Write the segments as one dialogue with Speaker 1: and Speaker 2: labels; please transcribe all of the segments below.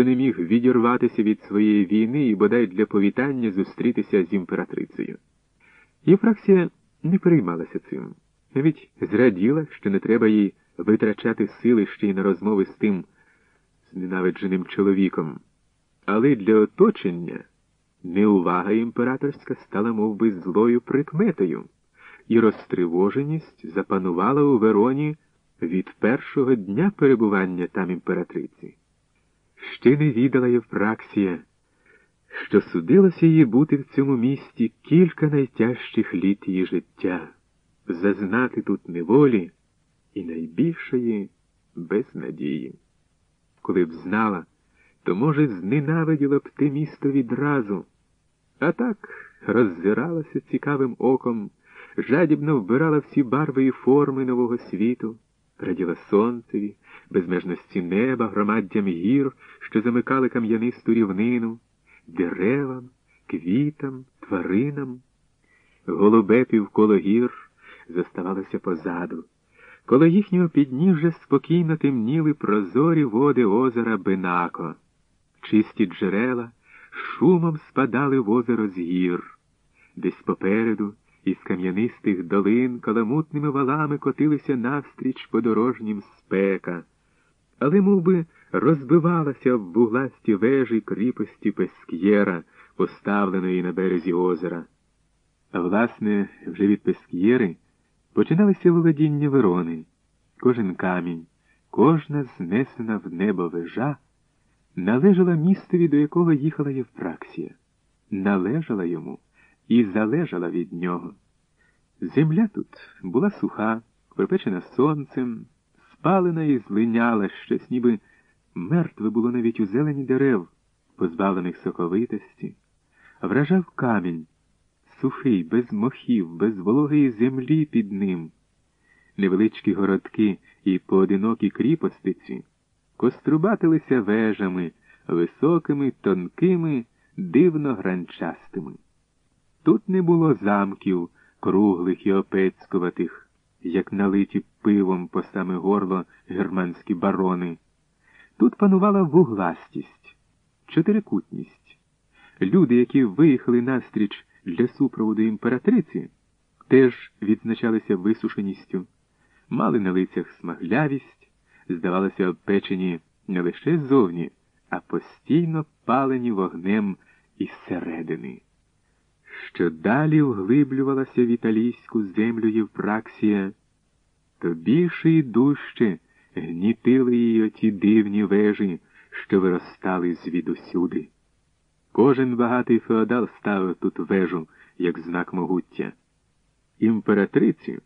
Speaker 1: що не міг відірватися від своєї війни і бодай для повітання зустрітися з імператрицею. Євфраксія не переймалася цим, навіть зраділа, що не треба їй витрачати сили ще й на розмови з тим зненавидженим чоловіком. Але для оточення неувага імператорська стала мов би, злою прикметою, і розтривоженість запанувала у Вероні від першого дня перебування там імператриці. Ще не відала Євпраксія, що судилося їй бути в цьому місті кілька найтяжчих літ її життя, зазнати тут неволі і найбільшої безнадії. Коли б знала, то, може, зненавиділа б те місто відразу, а так роззиралася цікавим оком, жадібно вбирала всі барви і форми нового світу, раділа сонцеві, безмежності неба, громаддям гір, що замикали кам'янисту рівнину, деревам, квітам, тваринам. Голубе півколо гір заставалося позаду. Коло їхнього підніжжя спокійно темніли прозорі води озера Бенако, чисті джерела шумом спадали в озеро з гір, десь попереду із кам'янистих долин каламутними валами котилися навстріч подорожнім спека, але мов би, розбивалася в вугласті вежі кріпості Песк'єра, поставленої на березі озера. А власне, вже від Песк'єри починалися володіння Верони. Кожен камінь, кожна знесена в небо вежа належала містові, до якого їхала Євпраксія, належала йому і залежала від нього. Земля тут була суха, припечена сонцем, спалена і злиняла щось, ніби мертве було навіть у зелені дерев, позбавлених соковитості, вражав камінь, сухий, без мохів, без вологої землі під ним. Невеличкі городки і поодинокі кріпостиці кострубатилися вежами, високими, тонкими, дивно гранчастими. Тут не було замків, круглих і опецькуватих, як налиті пивом по саме горло германські барони. Тут панувала вугластість, чотирикутність. Люди, які виїхали настріч для супроводу імператриці, теж відзначалися висушеністю, мали на лицях смаглявість, здавалося, обпечені не лише ззовні, а постійно палені вогнем із середини. Що далі вглиблювалася в італійську землю Євпраксія, то більше і дужче гнітили її оті дивні вежі, що виростали звідусюди. Кожен багатий феодал ставив тут вежу як знак могуття. Імператриці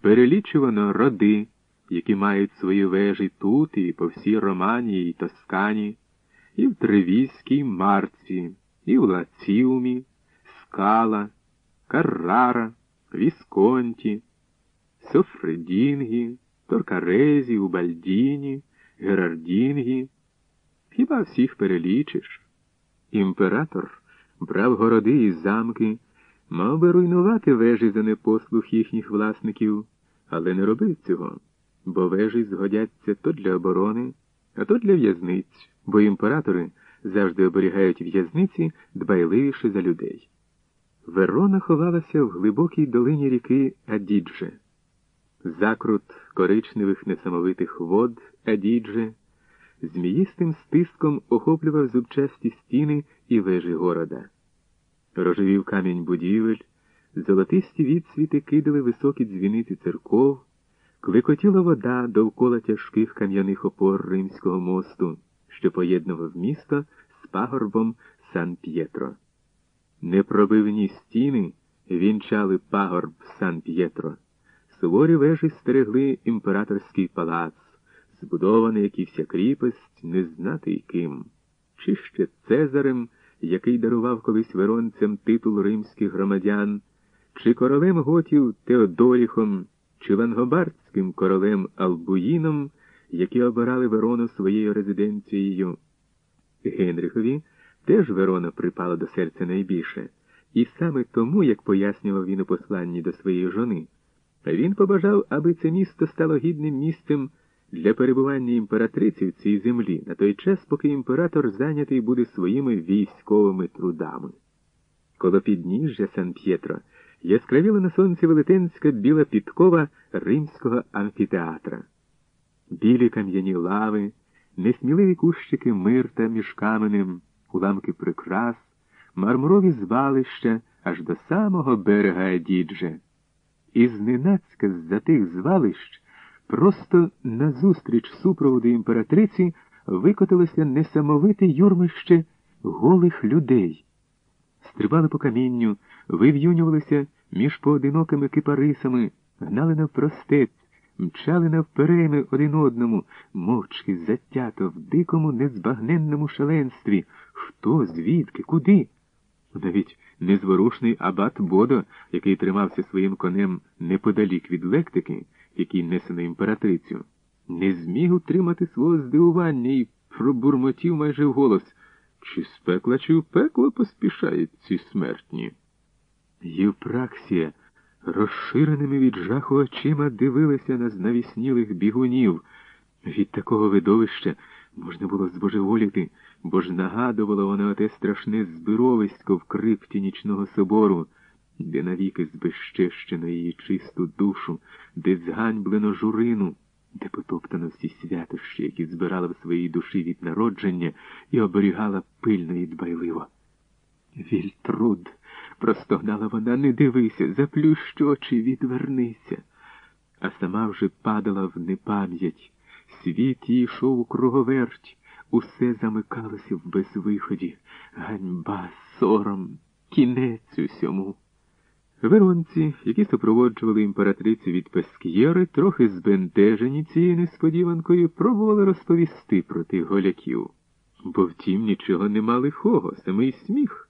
Speaker 1: перелічувано роди, які мають свої вежі тут і по всій Романії і Тоскані, і в Тревізькій Марці, і в Лаціумі, Скала, Каррара, Вісконті, Софредінгі, Торкарезі, Убальдіні, Герардінгі. Хіба всіх перелічиш? Імператор брав городи і замки, мав би руйнувати вежі за непослух їхніх власників, але не робив цього, бо вежі згодяться то для оборони, а то для в'язниць, бо імператори завжди оберігають в'язниці дбайливіше за людей. Верона ховалася в глибокій долині ріки Адідже. Закрут коричневих несамовитих вод Адідже зміїстим стиском охоплював зубчасті стіни і вежі города. Рожевів камінь будівель, золотисті відсвіти кидали високі дзвіниці церков, квикотіла вода довкола тяжких кам'яних опор Римського мосту, що поєднував місто з пагорбом Сан П'єтро. Непробивні стіни вінчали пагорб Сан П'єтро. Суворі вежі стерегли імператорський палац, збудований, як і вся кріпость, не знати й ким, чи ще Цезарем, який дарував колись веронцям титул римських громадян, чи королем готів Теодоріхом, чи лангобардським королем Албуїном, які обирали Верону своєю резиденцією. Генрихові теж Верона припала до серця найбільше, і саме тому, як пояснював він у посланні до своєї жони, він побажав, аби це місто стало гідним місцем для перебування імператриці в цій землі на той час, поки імператор зайнятий буде своїми військовими трудами. Коло підніжжя Сан П'єтро яскравіла на сонці велетенська біла підкова римського амфітеатра. Білі кам'яні лави, несміливі кущики мирта між каменем, уламки прикрас, мармурові звалища аж до самого берега Адідже. І зненацька з-за тих звалищ просто назустріч супроводу імператриці викотилося несамовите юрмище голих людей. Стрибали по камінню, вив'юнювалися між поодинокими кипарисами, гнали навпростець, мчали навпереми один одному, мовчки затято в дикому, незбагненному шаленстві. Хто, звідки, куди? Навіть незворушний абат Бодо, який тримався своїм конем неподалік від лектики, який несе на імператрицю, не зміг утримати свого здивування і пробурмотів майже вголос. Чи з пекла, чи в пекло поспішають ці смертні? Євпраксія розширеними від жаху очима дивилася на знавіснілих бігунів. Від такого видовища можна було збожеволіти, бо ж нагадувало воно те страшне збировисько в крипті нічного собору, де навіки збезчещено її чисту душу, де зганьблено журину, де потоптано всі святощі, які збирала в своїй душі від народження і оберігала пильно і дбайливо. Вільтруд, простогнала вона, не дивися, заплющ очі, відвернися. А сама вже падала в непам'ять. Світ їй йшов у круговерть, усе замикалося в безвиході. Ганьба, сором, кінець усьому. Веронці, які супроводжували імператрицю від Пескєри, трохи збентежені цією несподіванкою, пробували розповісти про тих голяків. Бо втім нічого нема лихого, самий сміх.